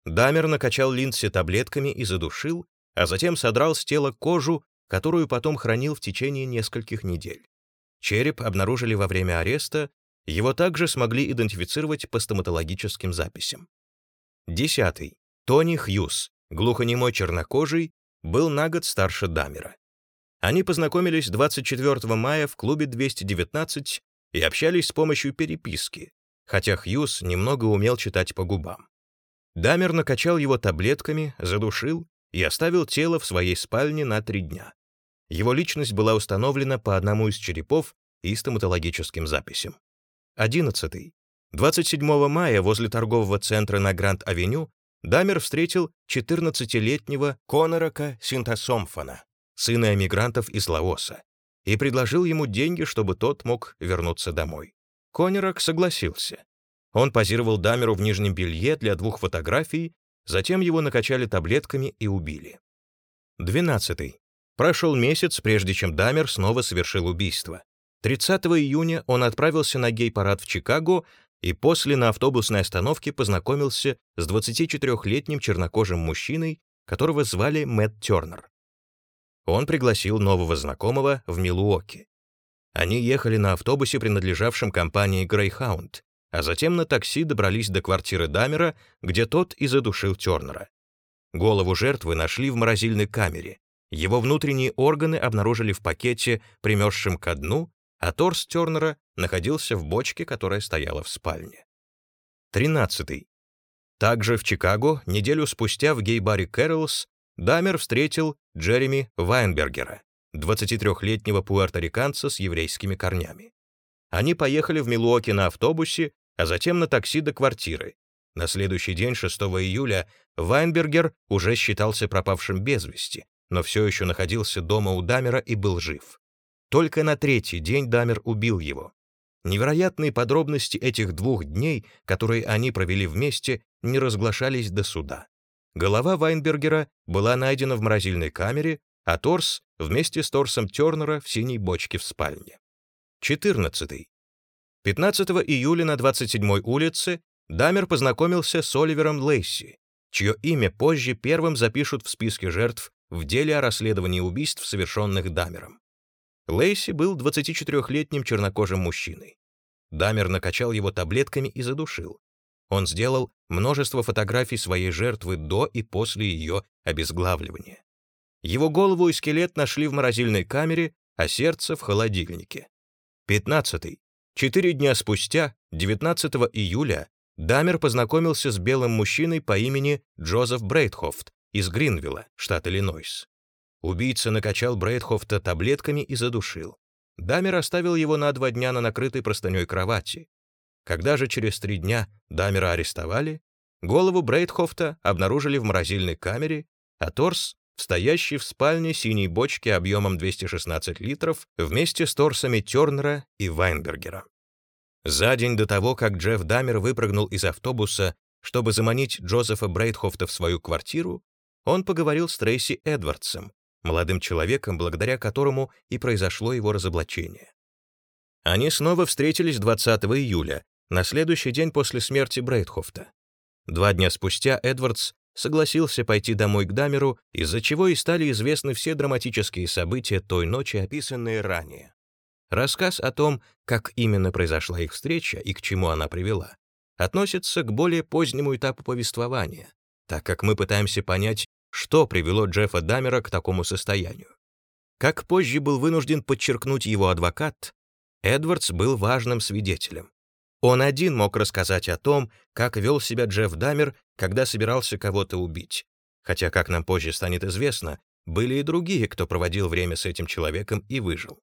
Дамер накачал Линдси таблетками и задушил, а затем содрал с тела кожу, которую потом хранил в течение нескольких недель. Череп обнаружили во время ареста, его также смогли идентифицировать по стоматологическим записям. Десятый. Тони Хьюз, глухонемой чернокожий, был на год старше Дамера. Они познакомились 24 мая в клубе 219 и общались с помощью переписки, хотя Хьюз немного умел читать по губам. Дамер накачал его таблетками, задушил и оставил тело в своей спальне на три дня. Его личность была установлена по одному из черепов и стоматологическим записям. 11. 27 мая возле торгового центра на Гранд-авеню Дамер встретил 14-летнего Конорака Синтасомфона, сына эмигрантов из Лаоса, и предложил ему деньги, чтобы тот мог вернуться домой. Конерак согласился. Он позировал Дамеру в нижнем белье для двух фотографий, затем его накачали таблетками и убили. 12. Прошел месяц, прежде чем Дамер снова совершил убийство. 30 июня он отправился на гей-парад в Чикаго и после на автобусной остановке познакомился с 24-летним чернокожим мужчиной, которого звали Мэтт Тернер он пригласил нового знакомого в Милуоки. Они ехали на автобусе, принадлежавшем компании Greyhound, а затем на такси добрались до квартиры Дамера, где тот и задушил Тернера. Голову жертвы нашли в морозильной камере. Его внутренние органы обнаружили в пакете, примерзшем ко дну, а торс Тернера находился в бочке, которая стояла в спальне. 13. Также в Чикаго, неделю спустя в гей-баре Кэролс, Дамер встретил Джереми Вайнбергера, 23-летнего пуэрториканца с еврейскими корнями. Они поехали в Милуоки на автобусе, а затем на такси до квартиры. На следующий день, 6 июля, Вайнбергер уже считался пропавшим без вести, но все еще находился дома у Дамера и был жив. Только на третий день Дамер убил его. Невероятные подробности этих двух дней, которые они провели вместе, не разглашались до суда. Голова Вайнбергера была найдена в морозильной камере, а торс вместе с торсом Тернера в синей бочке в спальне. 14. 15 июля на 27-й улице Дамер познакомился с Оливером Лейси, чье имя позже первым запишут в списке жертв в деле о расследовании убийств, совершенных Дамером. Лейси был 24-летним чернокожим мужчиной. Дамер накачал его таблетками и задушил. Он сделал множество фотографий своей жертвы до и после ее обезглавливания. Его голову и скелет нашли в морозильной камере, а сердце в холодильнике. 15. Четыре дня спустя, 19 июля, Дамер познакомился с белым мужчиной по имени Джозеф Брейтхофт из Гринвилла, штат Иллинойс. Убийца накачал Брейтхофта таблетками и задушил. Дамер оставил его на два дня на накрытой простыней кровати. Когда же через три дня Дамера арестовали, голову Брейдхофта обнаружили в морозильной камере, а торс — в стоящей в спальне синей бочке объемом 216 литров вместе с торсами Тернера и Вайнбергера. За день до того, как Джефф Дамер выпрыгнул из автобуса, чтобы заманить Джозефа Брейдхофта в свою квартиру, он поговорил с Трейси Эдвардсом, молодым человеком, благодаря которому и произошло его разоблачение. Они снова встретились 20 июля, на следующий день после смерти Брейтхофта. Два дня спустя Эдвардс согласился пойти домой к Дамеру, из-за чего и стали известны все драматические события той ночи, описанные ранее. Рассказ о том, как именно произошла их встреча и к чему она привела, относится к более позднему этапу повествования, так как мы пытаемся понять, что привело Джеффа Дамера к такому состоянию. Как позже был вынужден подчеркнуть его адвокат, Эдвардс был важным свидетелем. Он один мог рассказать о том, как вел себя Джефф Дамер, когда собирался кого-то убить. Хотя, как нам позже станет известно, были и другие, кто проводил время с этим человеком и выжил.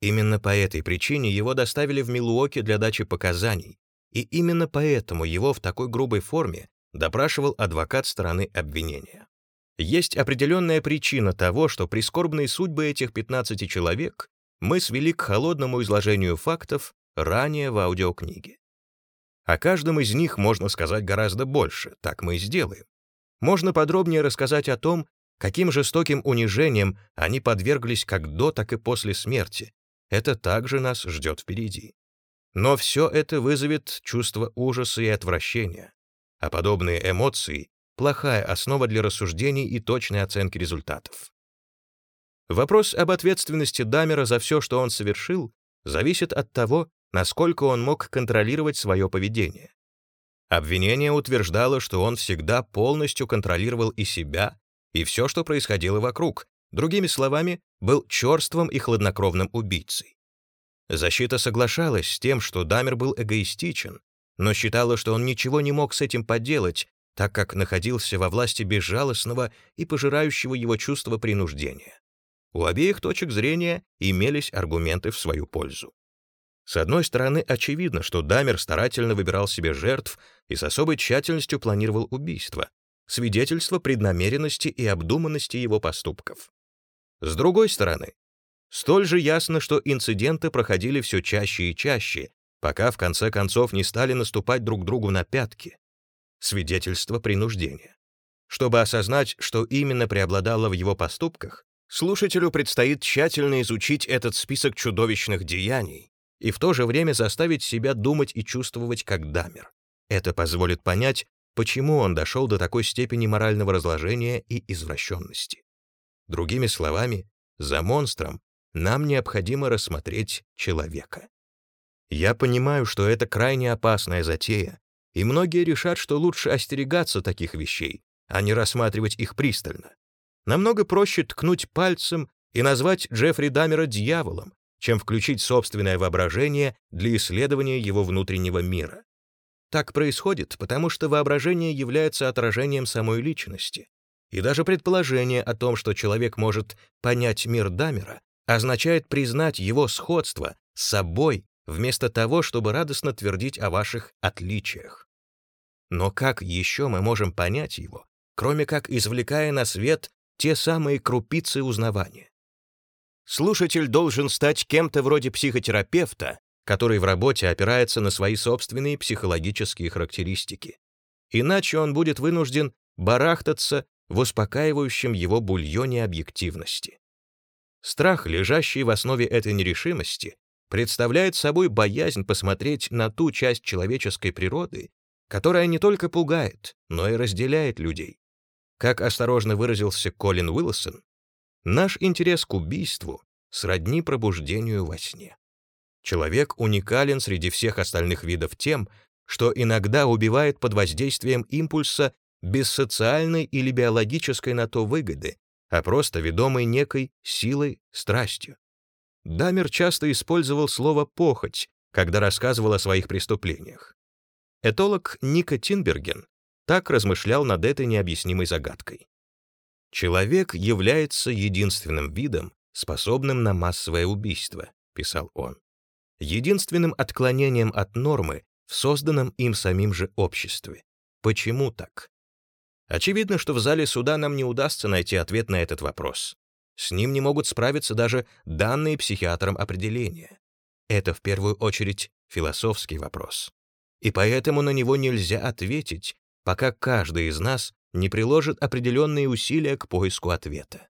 Именно по этой причине его доставили в Милуоки для дачи показаний, и именно поэтому его в такой грубой форме допрашивал адвокат стороны обвинения. Есть определенная причина того, что прискорбные судьбы этих 15 человек мы свели к холодному изложению фактов ранее в аудиокниге. О каждом из них можно сказать гораздо больше, так мы и сделаем. Можно подробнее рассказать о том, каким жестоким унижением они подверглись как до, так и после смерти. Это также нас ждет впереди. Но все это вызовет чувство ужаса и отвращения, а подобные эмоции — плохая основа для рассуждений и точной оценки результатов. Вопрос об ответственности Дамера за все, что он совершил, зависит от того, насколько он мог контролировать свое поведение. Обвинение утверждало, что он всегда полностью контролировал и себя, и все, что происходило вокруг, другими словами, был черствым и хладнокровным убийцей. Защита соглашалась с тем, что Дамер был эгоистичен, но считала, что он ничего не мог с этим поделать, так как находился во власти безжалостного и пожирающего его чувства принуждения. У обеих точек зрения имелись аргументы в свою пользу. С одной стороны, очевидно, что Дамер старательно выбирал себе жертв и с особой тщательностью планировал убийство, свидетельство преднамеренности и обдуманности его поступков. С другой стороны, столь же ясно, что инциденты проходили все чаще и чаще, пока в конце концов не стали наступать друг другу на пятки. Свидетельство принуждения. Чтобы осознать, что именно преобладало в его поступках, слушателю предстоит тщательно изучить этот список чудовищных деяний, и в то же время заставить себя думать и чувствовать как Дамер. Это позволит понять, почему он дошел до такой степени морального разложения и извращенности. Другими словами, за монстром нам необходимо рассмотреть человека. Я понимаю, что это крайне опасная затея, и многие решат, что лучше остерегаться таких вещей, а не рассматривать их пристально. Намного проще ткнуть пальцем и назвать Джеффри Дамера дьяволом, чем включить собственное воображение для исследования его внутреннего мира. Так происходит, потому что воображение является отражением самой личности. И даже предположение о том, что человек может понять мир Дамера, означает признать его сходство с собой вместо того, чтобы радостно твердить о ваших отличиях. Но как еще мы можем понять его, кроме как извлекая на свет те самые крупицы узнавания? Слушатель должен стать кем-то вроде психотерапевта, который в работе опирается на свои собственные психологические характеристики. Иначе он будет вынужден барахтаться в успокаивающем его бульоне объективности. Страх, лежащий в основе этой нерешимости, представляет собой боязнь посмотреть на ту часть человеческой природы, которая не только пугает, но и разделяет людей. Как осторожно выразился Колин Уилсон, Наш интерес к убийству сродни пробуждению во сне. Человек уникален среди всех остальных видов тем, что иногда убивает под воздействием импульса без социальной или биологической на то выгоды, а просто ведомой некой силой, страстью. Дамер часто использовал слово «похоть», когда рассказывал о своих преступлениях. Этолог Ника Тинберген так размышлял над этой необъяснимой загадкой. «Человек является единственным видом, способным на массовое убийство», — писал он. «Единственным отклонением от нормы в созданном им самим же обществе. Почему так?» Очевидно, что в зале суда нам не удастся найти ответ на этот вопрос. С ним не могут справиться даже данные психиатрам определения. Это в первую очередь философский вопрос. И поэтому на него нельзя ответить, пока каждый из нас не приложит определенные усилия к поиску ответа.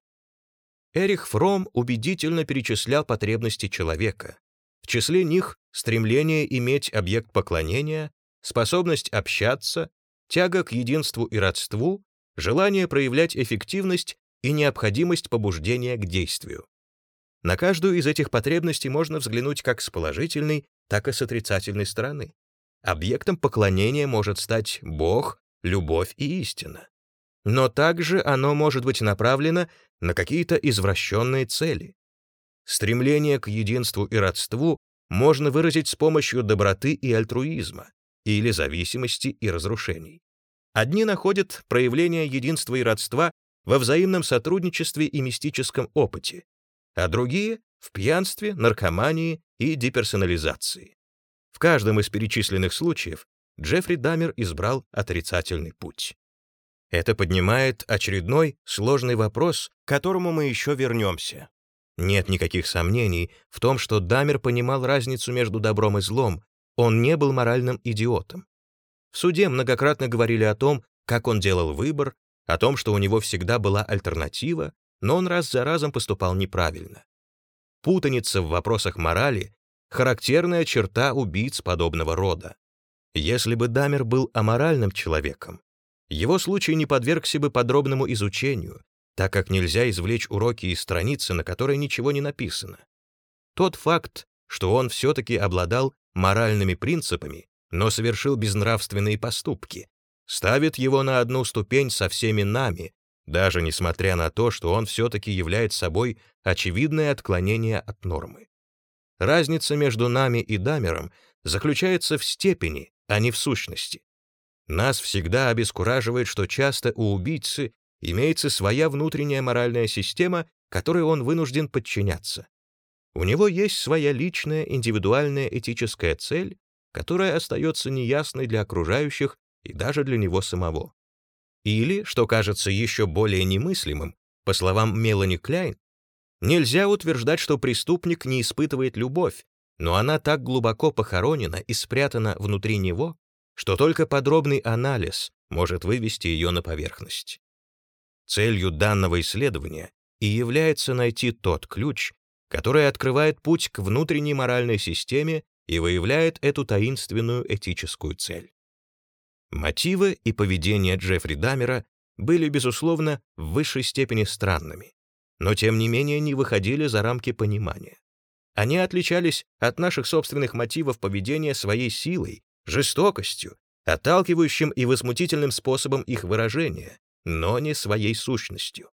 Эрих Фром убедительно перечислял потребности человека. В числе них стремление иметь объект поклонения, способность общаться, тяга к единству и родству, желание проявлять эффективность и необходимость побуждения к действию. На каждую из этих потребностей можно взглянуть как с положительной, так и с отрицательной стороны. Объектом поклонения может стать Бог, любовь и истина. Но также оно может быть направлено на какие-то извращенные цели. Стремление к единству и родству можно выразить с помощью доброты и альтруизма, или зависимости и разрушений. Одни находят проявление единства и родства во взаимном сотрудничестве и мистическом опыте, а другие — в пьянстве, наркомании и деперсонализации. В каждом из перечисленных случаев Джеффри Дамер избрал отрицательный путь. Это поднимает очередной сложный вопрос, к которому мы еще вернемся. Нет никаких сомнений в том, что Дамер понимал разницу между добром и злом, он не был моральным идиотом. В суде многократно говорили о том, как он делал выбор, о том, что у него всегда была альтернатива, но он раз за разом поступал неправильно. Путаница в вопросах морали — характерная черта убийц подобного рода. Если бы Дамер был аморальным человеком, его случай не подвергся бы подробному изучению, так как нельзя извлечь уроки из страницы, на которой ничего не написано. Тот факт, что он все-таки обладал моральными принципами, но совершил безнравственные поступки, ставит его на одну ступень со всеми нами, даже несмотря на то, что он все-таки является собой очевидное отклонение от нормы. Разница между нами и Дамером заключается в степени, а не в сущности. Нас всегда обескураживает, что часто у убийцы имеется своя внутренняя моральная система, которой он вынужден подчиняться. У него есть своя личная индивидуальная этическая цель, которая остается неясной для окружающих и даже для него самого. Или, что кажется еще более немыслимым, по словам Мелани Кляйн, нельзя утверждать, что преступник не испытывает любовь, но она так глубоко похоронена и спрятана внутри него, что только подробный анализ может вывести ее на поверхность. Целью данного исследования и является найти тот ключ, который открывает путь к внутренней моральной системе и выявляет эту таинственную этическую цель. Мотивы и поведение Джеффри Дамера были, безусловно, в высшей степени странными, но тем не менее не выходили за рамки понимания. Они отличались от наших собственных мотивов поведения своей силой, жестокостью, отталкивающим и возмутительным способом их выражения, но не своей сущностью.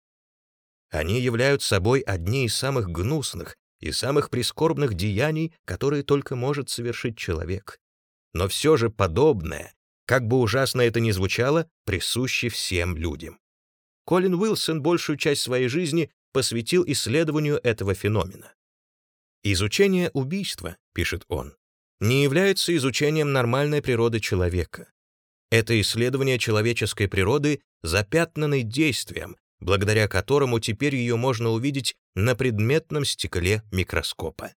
Они являются собой одни из самых гнусных и самых прискорбных деяний, которые только может совершить человек. Но все же подобное, как бы ужасно это ни звучало, присуще всем людям. Колин Уилсон большую часть своей жизни посвятил исследованию этого феномена. «Изучение убийства», — пишет он, не является изучением нормальной природы человека. Это исследование человеческой природы, запятнанной действием, благодаря которому теперь ее можно увидеть на предметном стекле микроскопа.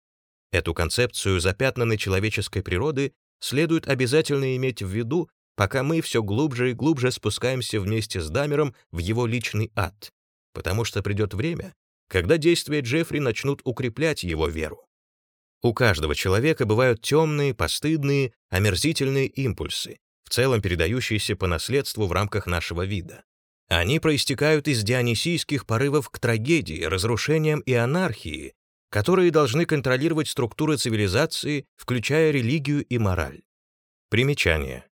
Эту концепцию запятнанной человеческой природы следует обязательно иметь в виду, пока мы все глубже и глубже спускаемся вместе с Дамером в его личный ад, потому что придет время, когда действия Джеффри начнут укреплять его веру. У каждого человека бывают темные, постыдные, омерзительные импульсы, в целом передающиеся по наследству в рамках нашего вида. Они проистекают из дионисийских порывов к трагедии, разрушениям и анархии, которые должны контролировать структуры цивилизации, включая религию и мораль. Примечание.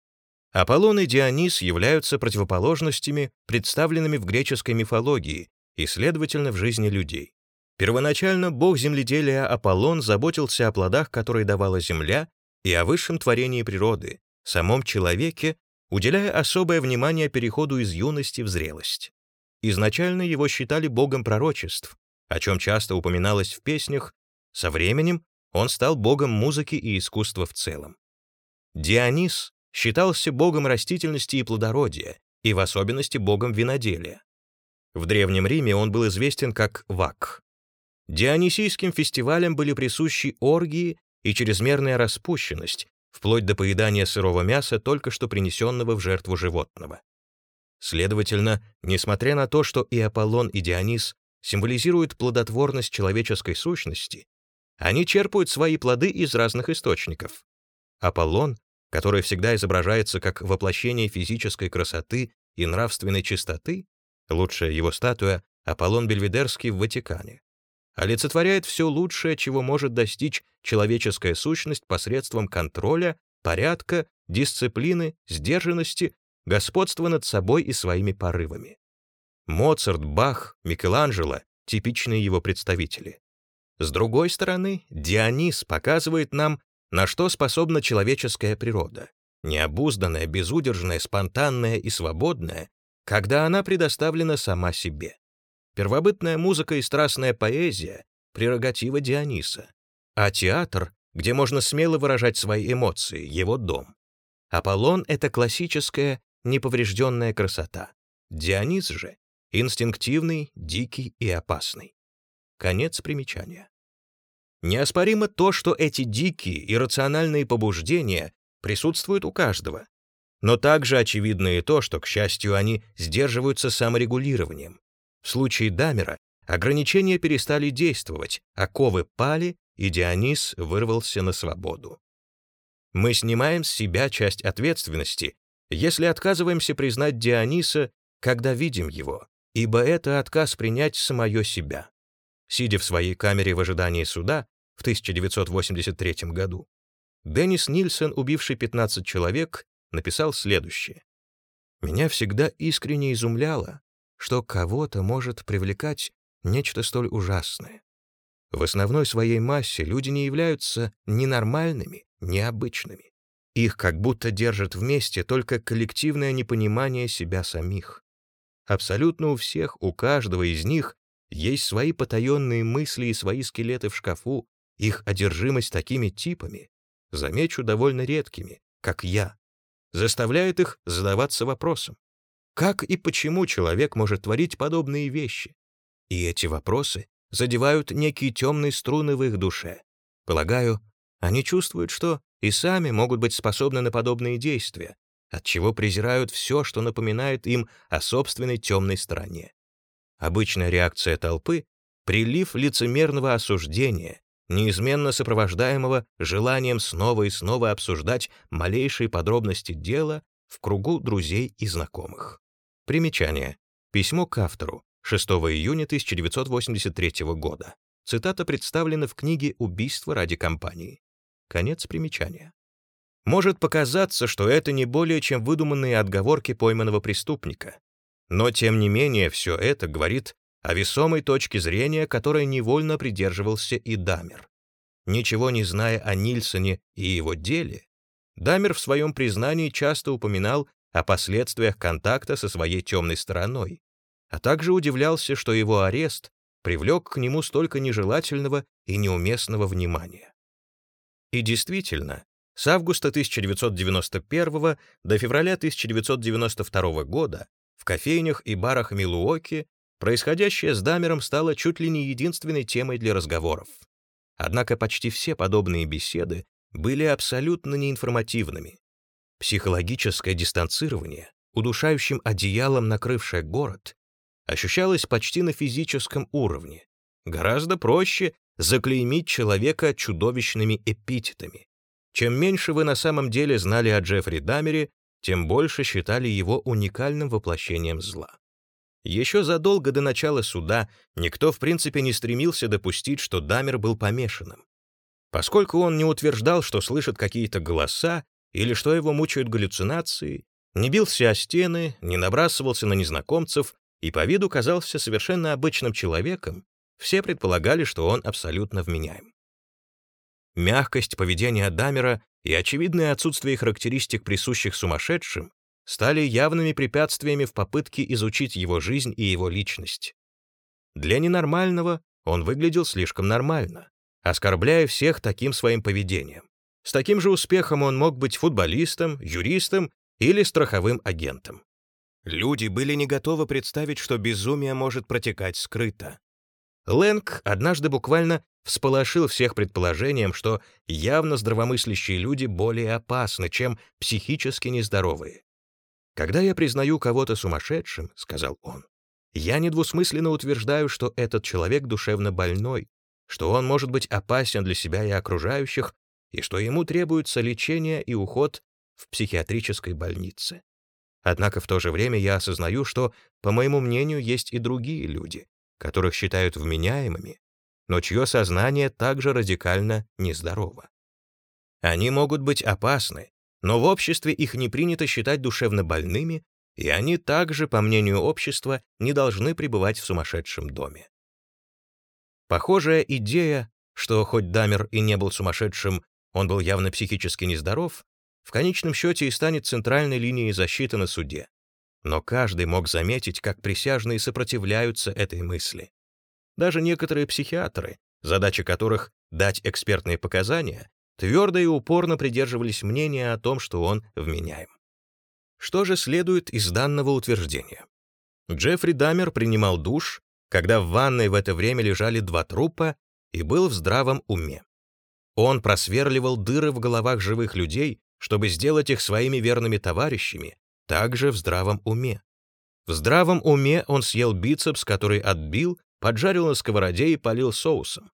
Аполлон и Дионис являются противоположностями, представленными в греческой мифологии и, следовательно, в жизни людей. Первоначально бог земледелия Аполлон заботился о плодах, которые давала земля, и о высшем творении природы, самом человеке, уделяя особое внимание переходу из юности в зрелость. Изначально его считали богом пророчеств, о чем часто упоминалось в песнях, со временем он стал богом музыки и искусства в целом. Дионис считался богом растительности и плодородия, и в особенности богом виноделия. В Древнем Риме он был известен как Вак. Дионисийским фестивалям были присущи оргии и чрезмерная распущенность, вплоть до поедания сырого мяса, только что принесенного в жертву животного. Следовательно, несмотря на то, что и Аполлон, и Дионис символизируют плодотворность человеческой сущности, они черпают свои плоды из разных источников. Аполлон, который всегда изображается как воплощение физической красоты и нравственной чистоты, лучшая его статуя Аполлон Бельведерский в Ватикане, олицетворяет все лучшее, чего может достичь человеческая сущность посредством контроля, порядка, дисциплины, сдержанности, господства над собой и своими порывами. Моцарт, Бах, Микеланджело — типичные его представители. С другой стороны, Дионис показывает нам, на что способна человеческая природа, необузданная, безудержная, спонтанная и свободная, когда она предоставлена сама себе. Первобытная музыка и страстная поэзия — прерогатива Диониса, а театр, где можно смело выражать свои эмоции, его дом. Аполлон — это классическая, неповрежденная красота. Дионис же — инстинктивный, дикий и опасный. Конец примечания. Неоспоримо то, что эти дикие, иррациональные побуждения присутствуют у каждого. Но также очевидно и то, что, к счастью, они сдерживаются саморегулированием. В случае Дамера ограничения перестали действовать, оковы пали, и Дионис вырвался на свободу. Мы снимаем с себя часть ответственности, если отказываемся признать Диониса, когда видим его, ибо это отказ принять самое себя. Сидя в своей камере в ожидании суда в 1983 году, Деннис Нильсон, убивший 15 человек, написал следующее. «Меня всегда искренне изумляло, что кого-то может привлекать нечто столь ужасное. В основной своей массе люди не являются ни нормальными, ни обычными. Их как будто держит вместе только коллективное непонимание себя самих. Абсолютно у всех, у каждого из них есть свои потаенные мысли и свои скелеты в шкафу, их одержимость такими типами, замечу, довольно редкими, как я, заставляет их задаваться вопросом, как и почему человек может творить подобные вещи. И эти вопросы задевают некие темные струны в их душе. Полагаю, они чувствуют, что и сами могут быть способны на подобные действия, отчего презирают все, что напоминает им о собственной темной стороне. Обычная реакция толпы — прилив лицемерного осуждения, неизменно сопровождаемого желанием снова и снова обсуждать малейшие подробности дела в кругу друзей и знакомых. Примечание. Письмо к автору. 6 июня 1983 года. Цитата представлена в книге «Убийство ради компании». Конец примечания. Может показаться, что это не более чем выдуманные отговорки пойманного преступника. Но, тем не менее, все это говорит о весомой точке зрения, которой невольно придерживался и Дамер. Ничего не зная о Нильсоне и его деле, Дамер в своем признании часто упоминал о последствиях контакта со своей темной стороной, а также удивлялся, что его арест привлек к нему столько нежелательного и неуместного внимания. И действительно, с августа 1991 до февраля 1992 года в кофейнях и барах Милуоки происходящее с Дамером стало чуть ли не единственной темой для разговоров. Однако почти все подобные беседы были абсолютно неинформативными. Психологическое дистанцирование, удушающим одеялом накрывшее город, ощущалось почти на физическом уровне. Гораздо проще заклеймить человека чудовищными эпитетами. Чем меньше вы на самом деле знали о Джеффри Дамере, тем больше считали его уникальным воплощением зла. Еще задолго до начала суда никто в принципе не стремился допустить, что Дамер был помешанным. Поскольку он не утверждал, что слышит какие-то голоса или что его мучают галлюцинации, не бился о стены, не набрасывался на незнакомцев и по виду казался совершенно обычным человеком, все предполагали, что он абсолютно вменяем. Мягкость поведения Дамера и очевидное отсутствие характеристик, присущих сумасшедшим, стали явными препятствиями в попытке изучить его жизнь и его личность. Для ненормального он выглядел слишком нормально, оскорбляя всех таким своим поведением. С таким же успехом он мог быть футболистом, юристом или страховым агентом. Люди были не готовы представить, что безумие может протекать скрыто. Лэнг однажды буквально всполошил всех предположением, что явно здравомыслящие люди более опасны, чем психически нездоровые. «Когда я признаю кого-то сумасшедшим», — сказал он, «я недвусмысленно утверждаю, что этот человек душевно больной, что он может быть опасен для себя и окружающих, и что ему требуется лечение и уход в психиатрической больнице. Однако в то же время я осознаю, что, по моему мнению, есть и другие люди, которых считают вменяемыми, но чье сознание также радикально нездорово. Они могут быть опасны, но в обществе их не принято считать душевно больными, и они также, по мнению общества, не должны пребывать в сумасшедшем доме. Похожая идея, что хоть Дамер и не был сумасшедшим, он был явно психически нездоров, в конечном счете и станет центральной линией защиты на суде. Но каждый мог заметить, как присяжные сопротивляются этой мысли. Даже некоторые психиатры, задача которых — дать экспертные показания, твердо и упорно придерживались мнения о том, что он вменяем. Что же следует из данного утверждения? Джеффри Дамер принимал душ, когда в ванной в это время лежали два трупа и был в здравом уме. Он просверливал дыры в головах живых людей, чтобы сделать их своими верными товарищами, также в здравом уме. В здравом уме он съел бицепс, который отбил, поджарил на сковороде и полил соусом.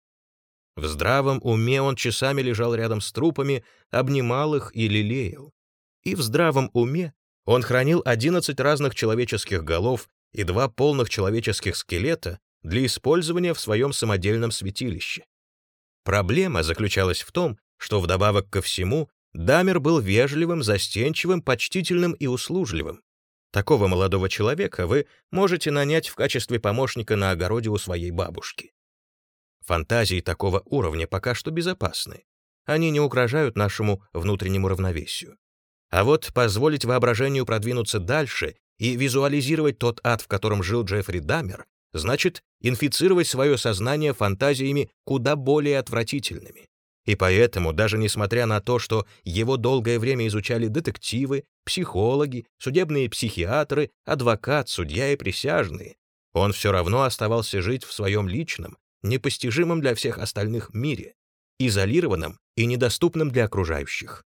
В здравом уме он часами лежал рядом с трупами, обнимал их и лелеял. И в здравом уме он хранил 11 разных человеческих голов и два полных человеческих скелета для использования в своем самодельном святилище. Проблема заключалась в том, что вдобавок ко всему Дамер был вежливым, застенчивым, почтительным и услужливым. Такого молодого человека вы можете нанять в качестве помощника на огороде у своей бабушки. Фантазии такого уровня пока что безопасны. Они не угрожают нашему внутреннему равновесию. А вот позволить воображению продвинуться дальше и визуализировать тот ад, в котором жил Джеффри Дамер, значит инфицировать свое сознание фантазиями куда более отвратительными. И поэтому, даже несмотря на то, что его долгое время изучали детективы, психологи, судебные психиатры, адвокат, судья и присяжные, он все равно оставался жить в своем личном, непостижимом для всех остальных мире, изолированном и недоступном для окружающих.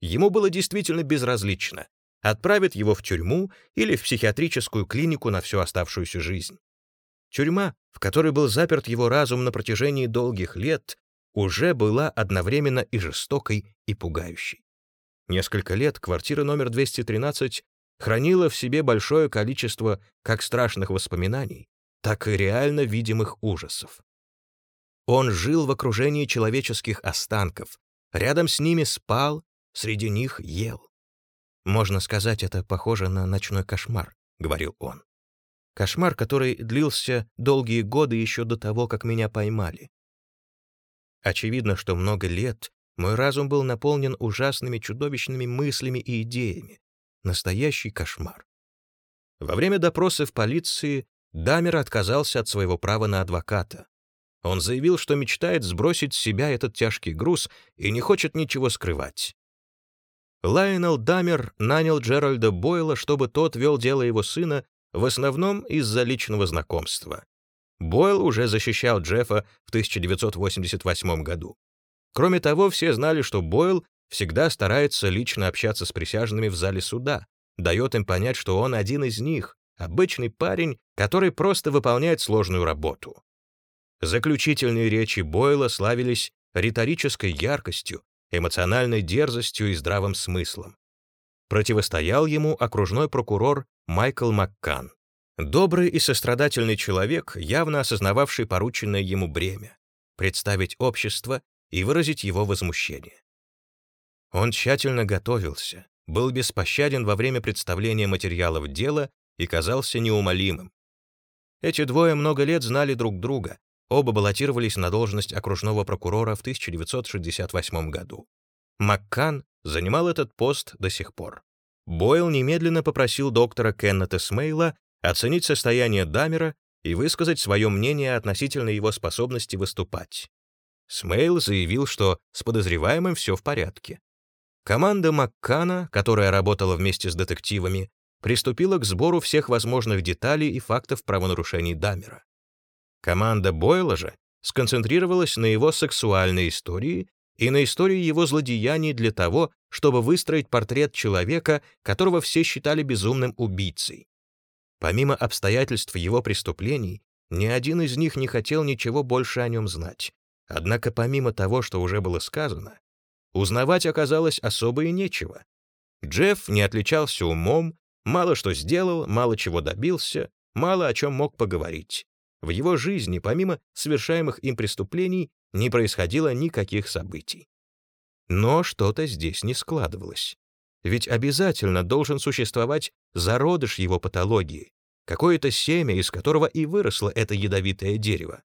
Ему было действительно безразлично, отправят его в тюрьму или в психиатрическую клинику на всю оставшуюся жизнь. Тюрьма, в которой был заперт его разум на протяжении долгих лет, уже была одновременно и жестокой, и пугающей. Несколько лет квартира номер 213 хранила в себе большое количество как страшных воспоминаний, так и реально видимых ужасов. Он жил в окружении человеческих останков, рядом с ними спал, среди них ел. «Можно сказать, это похоже на ночной кошмар», — говорил он. Кошмар, который длился долгие годы еще до того, как меня поймали. Очевидно, что много лет мой разум был наполнен ужасными чудовищными мыслями и идеями. Настоящий кошмар. Во время допроса в полиции Дамер отказался от своего права на адвоката. Он заявил, что мечтает сбросить с себя этот тяжкий груз и не хочет ничего скрывать. Лайонел Дамер нанял Джеральда Бойла, чтобы тот вел дело его сына в основном из-за личного знакомства. Бойл уже защищал Джеффа в 1988 году. Кроме того, все знали, что Бойл всегда старается лично общаться с присяжными в зале суда, дает им понять, что он один из них, обычный парень, который просто выполняет сложную работу. Заключительные речи Бойла славились риторической яркостью, эмоциональной дерзостью и здравым смыслом. Противостоял ему окружной прокурор Майкл Маккан. Добрый и сострадательный человек, явно осознававший порученное ему бремя — представить общество и выразить его возмущение. Он тщательно готовился, был беспощаден во время представления материалов дела и казался неумолимым. Эти двое много лет знали друг друга, оба баллотировались на должность окружного прокурора в 1968 году. Маккан занимал этот пост до сих пор. Бойл немедленно попросил доктора Кеннета Смейла оценить состояние Дамера и высказать свое мнение относительно его способности выступать. Смейл заявил, что с подозреваемым все в порядке. Команда Маккана, которая работала вместе с детективами, приступила к сбору всех возможных деталей и фактов правонарушений Дамера. Команда Бойла же сконцентрировалась на его сексуальной истории и на истории его злодеяний для того, чтобы выстроить портрет человека, которого все считали безумным убийцей. Помимо обстоятельств его преступлений, ни один из них не хотел ничего больше о нем знать. Однако помимо того, что уже было сказано, узнавать оказалось особо и нечего. Джефф не отличался умом, мало что сделал, мало чего добился, мало о чем мог поговорить. В его жизни, помимо совершаемых им преступлений, не происходило никаких событий. Но что-то здесь не складывалось. Ведь обязательно должен существовать зародыш его патологии, какое-то семя, из которого и выросло это ядовитое дерево.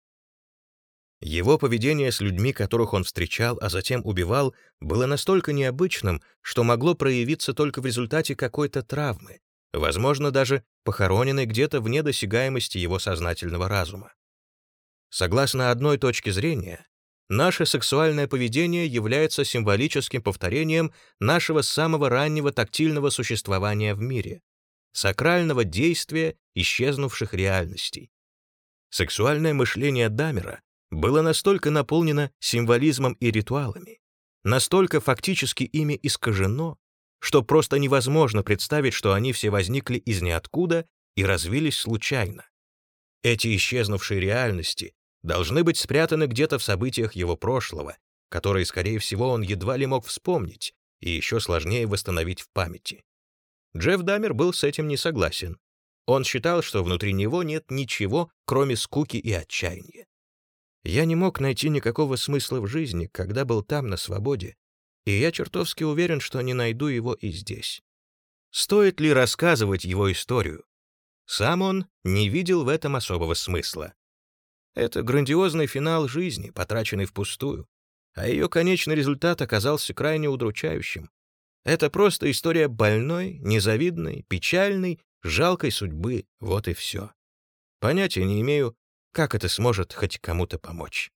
Его поведение с людьми, которых он встречал, а затем убивал, было настолько необычным, что могло проявиться только в результате какой-то травмы, возможно, даже похороненной где-то вне досягаемости его сознательного разума. Согласно одной точке зрения, наше сексуальное поведение является символическим повторением нашего самого раннего тактильного существования в мире, сакрального действия исчезнувших реальностей. Сексуальное мышление Дамера было настолько наполнено символизмом и ритуалами, настолько фактически ими искажено, что просто невозможно представить, что они все возникли из ниоткуда и развились случайно. Эти исчезнувшие реальности должны быть спрятаны где-то в событиях его прошлого, которые, скорее всего, он едва ли мог вспомнить и еще сложнее восстановить в памяти. Джефф Дамер был с этим не согласен. Он считал, что внутри него нет ничего, кроме скуки и отчаяния. Я не мог найти никакого смысла в жизни, когда был там, на свободе, и я чертовски уверен, что не найду его и здесь. Стоит ли рассказывать его историю? Сам он не видел в этом особого смысла. Это грандиозный финал жизни, потраченный впустую, а ее конечный результат оказался крайне удручающим. Это просто история больной, незавидной, печальной, жалкой судьбы, вот и все. Понятия не имею, как это сможет хоть кому-то помочь.